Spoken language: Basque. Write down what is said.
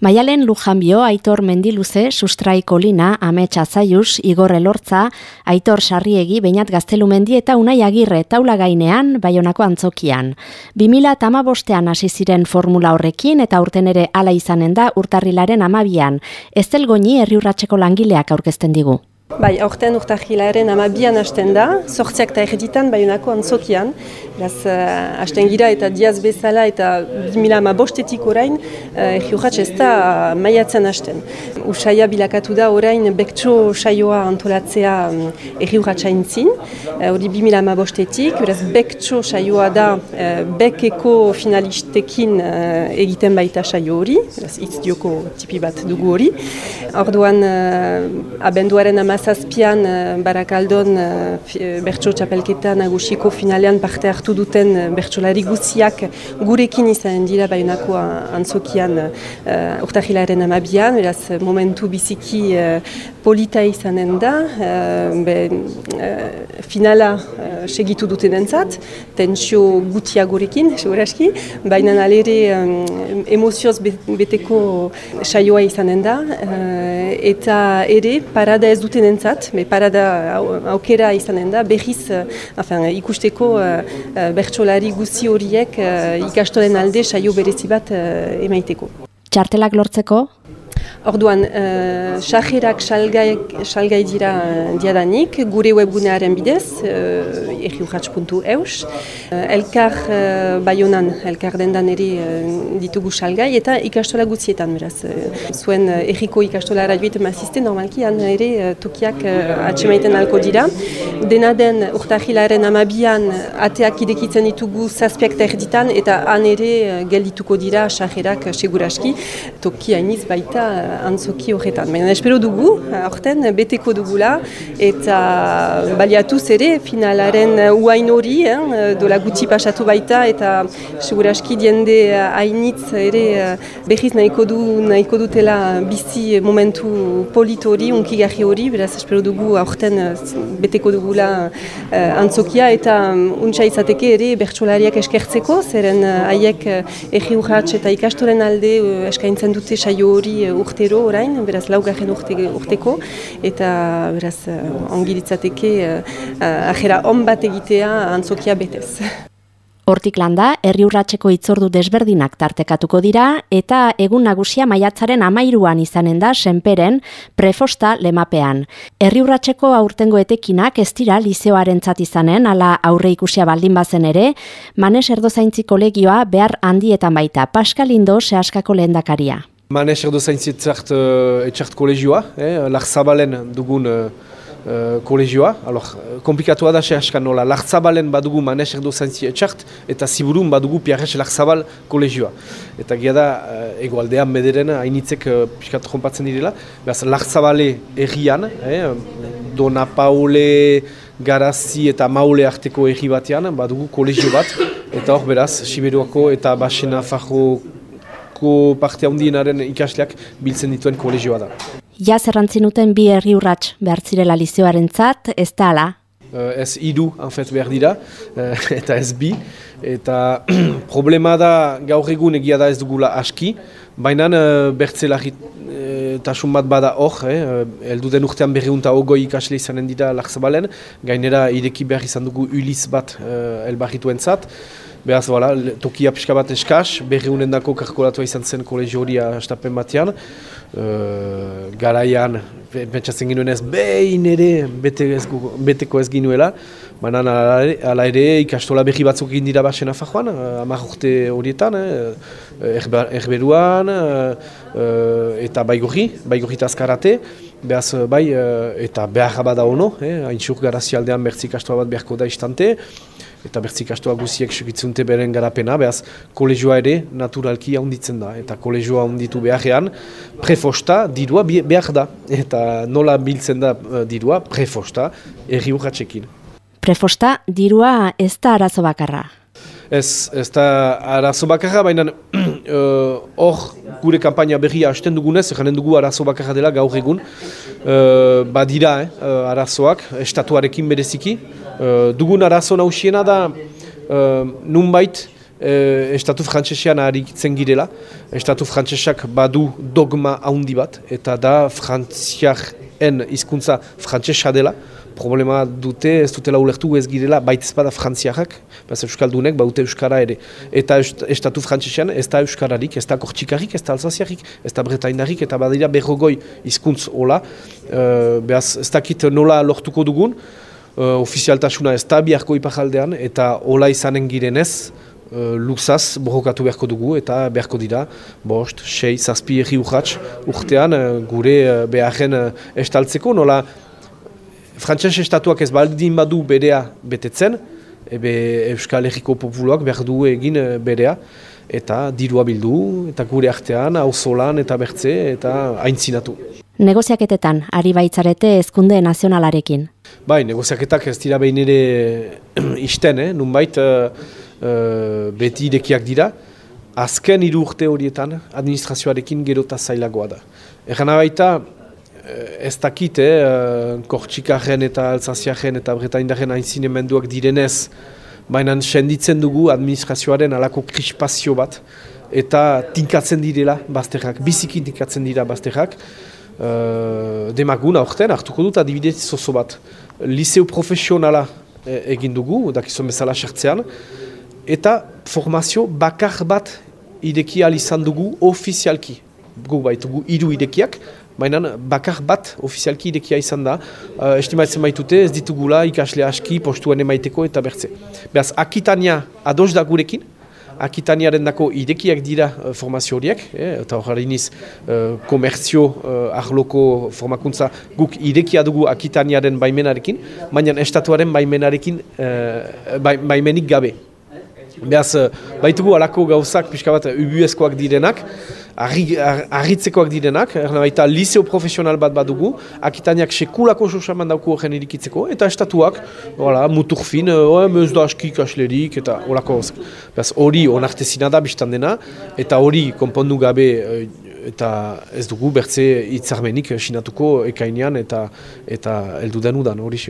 Maialen Lujanbio, Aitor Mendiluze, Sustrai Kolina, Ametsa Zaius, Igor Elortza, Aitor Sarriegi, Beinat Gaztelumendi eta Unai Agirre taula gainean, Baionako antzokian. 2000 eta bostean hasi ziren formula horrekin eta urten ere ala izanen da urtarrilaren amabian. Ez delgoni herriurratxeko langileak aurkezten digu. Bai, aurten urtahilaren amabian hasten da, sortziak eta erditan baionako antzokian. Beraz, uh, hasten gira eta diaz bezala eta 2000 ama bostetik orain, uh, ez da maiatzen hasten. Usaia bilakatu da orain bektso saioa antolatzea um, erriuratxa intzin. Uh, hori 2000 ama bostetik, beraz, bektso saioa da uh, bekeko finalistekin uh, egiten baita saio hori. Beraz, itz dioko tipi bat dugu hori. Orduan, uh, abenduaren ama zazpian uh, Barakaldon uh, bertso txapelketa nagusiko finalean parte hartu duten bertsolari guziak gurekin izan dira baionako antzokian uh, urtahilaren amabian, beraz momentu biziki uh, polita izanen da, uh, be, uh, finala uh, segitu duten entzat, tensio gutia gurekin, seguraski, baina alere um, emozioz beteko saioa izanen da, uh, eta ere parada ez duten entzat, me parada aukera izanen da, behiz enfin, ikusteko uh, uh, bertsolari guzi horiek ikastoren alde saio berezi bat emaiteko. Txartelak lortzeko, Orduan, uh, sajerak salgai, salgai dira uh, diadanik, gure webgunearen bidez, uh, eus. Uh, elkar uh, baionan, elkar dendan ere uh, ditugu salgai, eta ikastola guzietan, beraz. Uh, zuen uh, erriko ikastola araioet mazizte, normalki, ere tokiak uh, atxemaiten alko dira. Dena den, urtahilaren amabian, ateak idekitzen ditugu zazpiak erditan, eta han ere uh, geldituko dira sajerak uh, seguraski, tokia iniz baita antzoki horretan. Baina espero dugu, aurten beteko dugula, eta baliatuz ere finalaren uain hori, eh, dola gutxi pasatu baita, eta seguraski diende hainitz ere behiz nahiko, du, nahiko dutela bizi momentu polit hori, unkigarri hori, beraz espero dugu aurten beteko dugula uh, antzokia, eta untsa izateke ere bertsolariak eskertzeko, zeren haiek erri eta ikastoren alde eskaintzen dute saio hori urtero orain, beraz laugarren urte, urteko, eta beraz uh, ongi ditzateke uh, ajera on bat egitea antzokia betez. Hortik landa, herri urratxeko itzordu desberdinak tartekatuko dira, eta egun nagusia maiatzaren amairuan izanen da senperen prefosta lemapean. Herri urratxeko aurtengo etekinak ez dira liseoaren izanen, ala aurre ikusia baldin bazen ere, manes erdozaintzi kolegioa behar handietan baita, Paskalindo sehaskako lehendakaria. Manes erdo zaintzi etzart, uh, etzart kolegioa, eh, Larzabalen dugun uh, kolegioa. Alors, komplikatua da sehaskan nola, Larzabalen badugu Manes erdo zaintzi etzart, eta Ziburun badugu Piarres Larzabal kolegioa. Eta gira da, uh, egoaldean bederen, hainitzek uh, piskat jompatzen direla. Beraz, Larzabale errian, eh, Dona Paule, Garazi eta Maule arteko erri batean, badugu kolegio bat. Eta hor, beraz, Siberuako eta Basena Fajo Bizkaiko parte handienaren ikasleak biltzen dituen kolegioa da. Ja zerrantzinuten bi herri urrats behar zirela lizioaren zat, ez da ala? Uh, ez idu, anfet behar dira, uh, eta ez bi. Eta problema da gaur egun egia da ez dugula aski, baina uh, bertzelari tasun bat bada hor, eh, eldu den urtean berriunta ogoi ikasle izanen dira lagzabalen, gainera ireki behar izan dugu uliz bat uh, elbarritu entzat. Beraz, voilà, tokia pixka bat eskaz, berri unen dako karkolatua izan zen kolegio hori astapen batean. Uh, garaian, pentsatzen ginuen ez, behin ere bete ez, beteko ez ginuela. Baina ala ere ikastola berri batzuk egin dira basen afajoan, amak urte horietan, eh, erberuan, uh, eta baigorri, baigorri eta azkarate. Beaz, bai, uh, eta behar bada ono, eh, hain xur garazialdean bertzi ikastola bat beharko da istante eta bertzik astoa guziek segitzunte beren garapena, behaz kolegioa ere naturalki handitzen da. Eta kolegioa handitu beharrean, prefosta dirua behar da. Eta nola biltzen da uh, dirua, prefosta erri urratxekin. Prefosta dirua ez da arazo bakarra? Ez, ez da arazo bakarra, baina hor uh, gure kampaina berria hasten dugunez, janen dugu arazo bakarra dela gaur egun. Uh, badira eh, arazoak, estatuarekin bereziki, Uh, dugun arazo nausiena da uh, nunbait e, estatu frantsesean arikitzen girela. Estatu frantsesak badu dogma handi bat, eta da frantziaren hizkuntza frantsesa dela. Problema dute, ez dutela ulertu ez girela, baita ez bada frantziakak, baz euskaldunek, baute euskara ere. Eta estatu frantsesean ez da euskararik, ez da kortxikarrik, ez da alzaziarik, ez da bretainarik, eta badira berrogoi hizkuntz hola. Uh, behaz, ez dakit nola lortuko dugun, uh, ofizialtasuna ez da biharko ipajaldean, eta hola izanen girenez, uh, luzaz borrokatu beharko dugu eta beharko dira bost, sei, zazpi erri urratx urtean uh, gure uh, beharren uh, estaltzeko nola frantses estatuak ez baldin badu berea betetzen ebe Euskal Herriko Populuak behar du egin uh, berea eta dirua bildu eta gure artean auzolan eta bertze eta aintzinatu. Negoziaketetan, ari baitzarete ezkunde nazionalarekin. Bai, negoziaketak ez dira behin ere isten, eh? nunbait uh, beti idekiak dira, azken hiru urte horietan administrazioarekin gerota zailagoa da. Egan baita, eh, ez dakit, eh, kortxikaren eta alzaziaren eta bretaindaren hainzinemenduak direnez, baina senditzen dugu administrazioaren alako krispazio bat, eta tinkatzen direla bazterrak, bizikin tinkatzen dira bazterrak, uh, demagun aurten hartuko dut adibidez zozo bat. Liceo profesionala egin dugu, dakizun bezala sartzean, eta formazio bakar bat ideki izan dugu ofizialki. Gu baitugu hiru idekiak, baina bakar bat ofizialki idekia izan da. Uh, estimatzen baitute ez ditugula ikasle aski postuan emaiteko eta bertze. Beaz, Akitania ados da gurekin, Akitaniaren dako idekiak dira uh, formazio horiek, eh, eta hori iniz uh, komertzio uh, ahloko formakuntza guk idekia dugu Akitaniaren baimenarekin, baina estatuaren baimenarekin uh, baimenik gabe. Beaz, eh, baitugu alako gauzak pixka bat ubuezkoak direnak, arritzekoak direnak, erna baita liceo profesional bat badugu, akitaniak sekulako sosaman dauku horren irikitzeko, eta estatuak, voilà, mutur fin, oh, ez da aski kaslerik, eta horako. Beaz, hori onartezina da biztan dena, eta hori konpondu gabe eh, eta ez dugu bertze hitzarmenik sinatuko ekainean eta eta heldu denudan hori